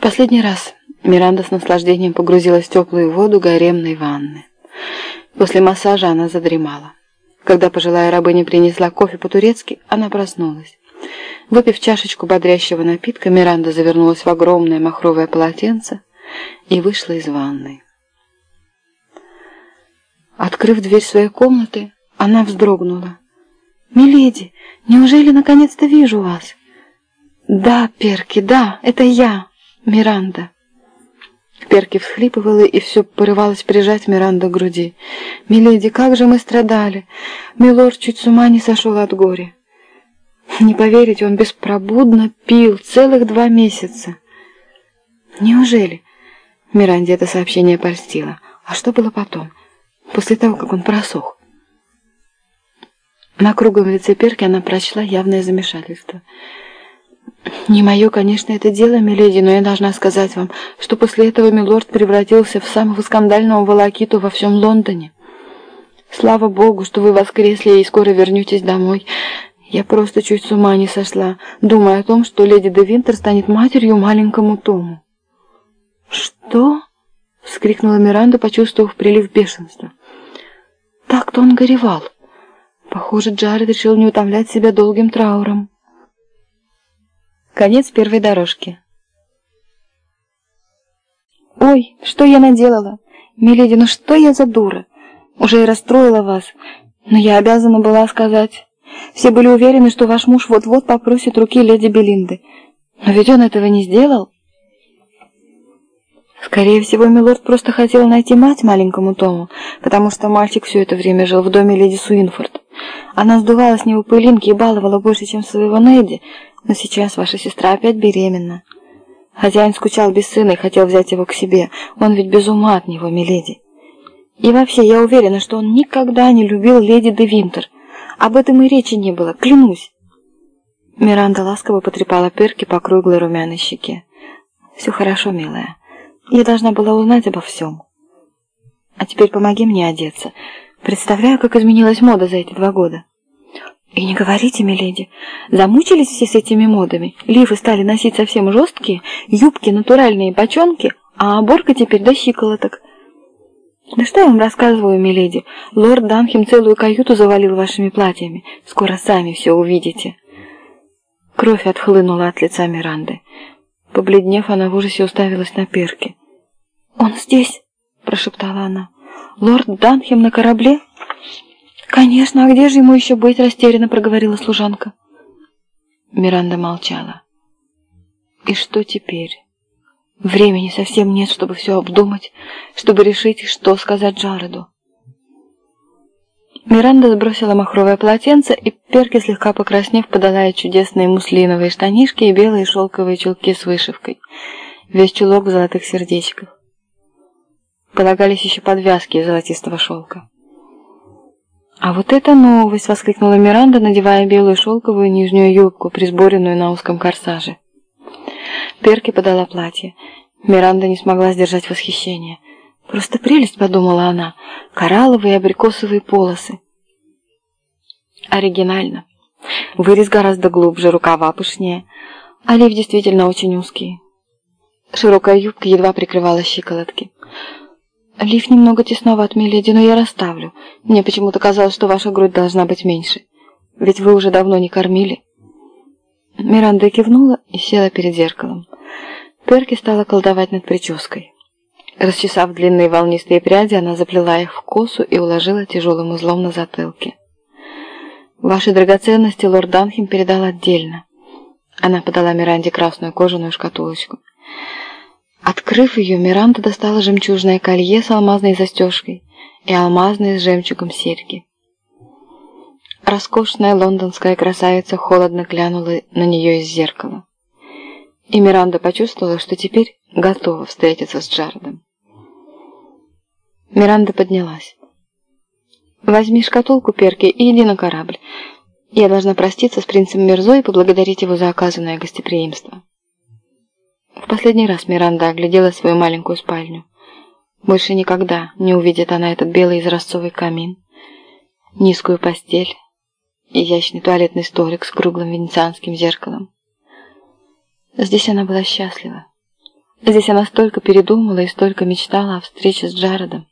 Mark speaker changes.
Speaker 1: В последний раз Миранда с наслаждением погрузилась в теплую воду гаремной ванны. После массажа она задремала. Когда пожилая рабыня принесла кофе по-турецки, она проснулась. Выпив чашечку бодрящего напитка, Миранда завернулась в огромное махровое полотенце и вышла из ванной. Открыв дверь своей комнаты, она вздрогнула. «Миледи, неужели наконец-то вижу вас?» «Да, Перки, да, это я, Миранда». Перки всхлипывала и все порывалась прижать Миранду к груди. «Миледи, как же мы страдали! Милорд чуть с ума не сошел от горя. Не поверите, он беспробудно пил целых два месяца». «Неужели?» Миранде это сообщение польстило. «А что было потом, после того, как он просох?» На круглом лице Перки она прочла явное замешательство. «Не мое, конечно, это дело, миледи, но я должна сказать вам, что после этого милорд превратился в самого скандального волокиту во всем Лондоне. Слава богу, что вы воскресли и скоро вернетесь домой. Я просто чуть с ума не сошла, думая о том, что леди де Винтер станет матерью маленькому Тому». «Что?» — вскрикнула Миранда, почувствовав прилив бешенства. «Так-то он горевал». Похоже, Джаред решил не утомлять себя долгим трауром. Конец первой дорожки. «Ой, что я наделала? Миледи, ну что я за дура? Уже и расстроила вас, но я обязана была сказать. Все были уверены, что ваш муж вот-вот попросит руки леди Белинды. Но ведь он этого не сделал». Скорее всего, Милорд просто хотел найти мать маленькому Тому, потому что мальчик все это время жил в доме леди Суинфорд. Она сдувала с него пылинки и баловала больше, чем своего Неди, но сейчас ваша сестра опять беременна. Хозяин скучал без сына и хотел взять его к себе. Он ведь без ума от него, миледи. И вообще, я уверена, что он никогда не любил леди де Винтер. Об этом и речи не было, клянусь. Миранда ласково потрепала перки по круглой румяной щеке. «Все хорошо, милая. Я должна была узнать обо всем. А теперь помоги мне одеться. Представляю, как изменилась мода за эти два года. И не говорите, миледи, замучились все с этими модами. Лифы стали носить совсем жесткие, юбки натуральные бочонки, а оборка теперь до щиколоток. Да что я вам рассказываю, миледи? Лорд Данхем целую каюту завалил вашими платьями. Скоро сами все увидите. Кровь отхлынула от лица Миранды. Побледнев, она в ужасе уставилась на перки. «Он здесь!» – прошептала она. «Лорд Данхем на корабле?» «Конечно, а где же ему еще быть?» – растерянно проговорила служанка. Миранда молчала. «И что теперь?» Времени совсем нет, чтобы все обдумать, чтобы решить, что сказать Джареду. Миранда сбросила махровое полотенце, и Перки, слегка покраснев, подала ей чудесные муслиновые штанишки и белые шелковые чулки с вышивкой. Весь чулок в золотых сердечках. Полагались еще подвязки из золотистого шелка. «А вот это новость!» — воскликнула Миранда, надевая белую шелковую нижнюю юбку, присборенную на узком корсаже. Перки подала платье. Миранда не смогла сдержать восхищение. «Просто прелесть!» — подумала она. «Коралловые абрикосовые полосы». Оригинально. Вырез гораздо глубже, рукава пышнее. Олив действительно очень узкий. Широкая юбка едва прикрывала щиколотки. Лиф немного тесноват, миледи, но я расставлю. Мне почему-то казалось, что ваша грудь должна быть меньше. Ведь вы уже давно не кормили. Миранда кивнула и села перед зеркалом. Перки стала колдовать над прической. Расчесав длинные волнистые пряди, она заплела их в косу и уложила тяжелым узлом на затылке. «Ваши драгоценности лорд Данхем передал отдельно». Она подала Миранде красную кожаную шкатулочку. Открыв ее, Миранда достала жемчужное колье с алмазной застежкой и алмазные с жемчугом серьги. Роскошная лондонская красавица холодно глянула на нее из зеркала. И Миранда почувствовала, что теперь готова встретиться с Джаредом. Миранда поднялась. «Возьми шкатулку, Перки, и иди на корабль. Я должна проститься с принцем Мерзо и поблагодарить его за оказанное гостеприимство». В последний раз Миранда оглядела свою маленькую спальню. Больше никогда не увидит она этот белый изразцовый камин, низкую постель, изящный туалетный столик с круглым венецианским зеркалом. Здесь она была счастлива. Здесь она столько передумала и столько мечтала о встрече с Джаредом.